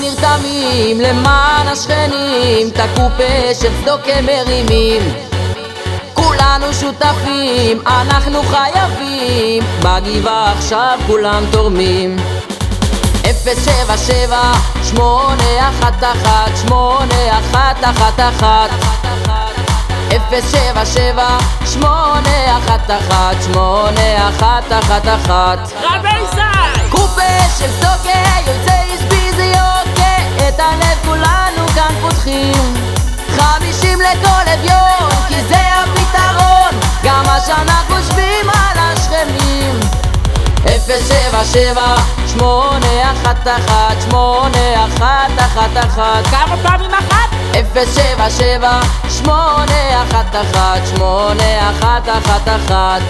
נרתמים למען השכנים, את הקופה של צדוקה מרימים. כולנו שותפים, אנחנו חייבים, בגבעה עכשיו כולם תורמים. אפס שבע שבע, שמונה אחת אחת, שמונה אחת אחת אחת. אפס שבע שבע, לכל אביון, כי זה הפתרון. גם שאנחנו חושבים על השכנים. אפס שבע שבע, שמונה אחת אחת, שמונה אחת אחת אחת. כמה פעמים אחת? אפס שבע שבע, שמונה אחת אחת, שמונה אחת אחת אחת.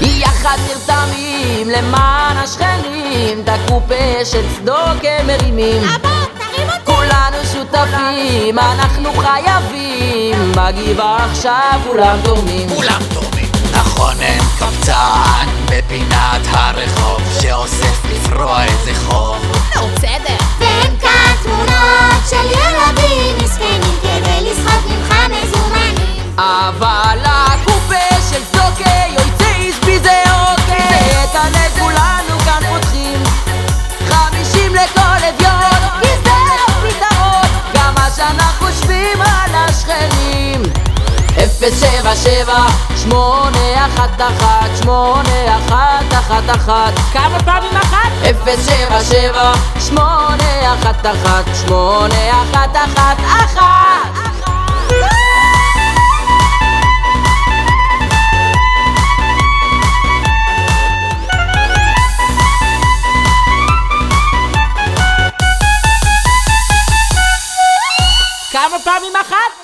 יחד נרתמים למען השכנים, את הקופה של צדוקה מרימים שותפים, אנחנו חייבים בגבעה עכשיו כולם תורמים כולם תורמים. נכון אין קבצן בפינת הרחוב שאוסף לפרוע איזה חוב. נו, בסדר. ואין כאן תמונות של ילדים מסכנים כדי לסחוט ממך מזומנים. אבל שבע שמונה אחת אחת שמונה אחת אחת אחת כמה פעמים אחת? אפס שבע שבע שמונה אחת אחת שמונה אחת אחת אחת כמה פעמים אחת?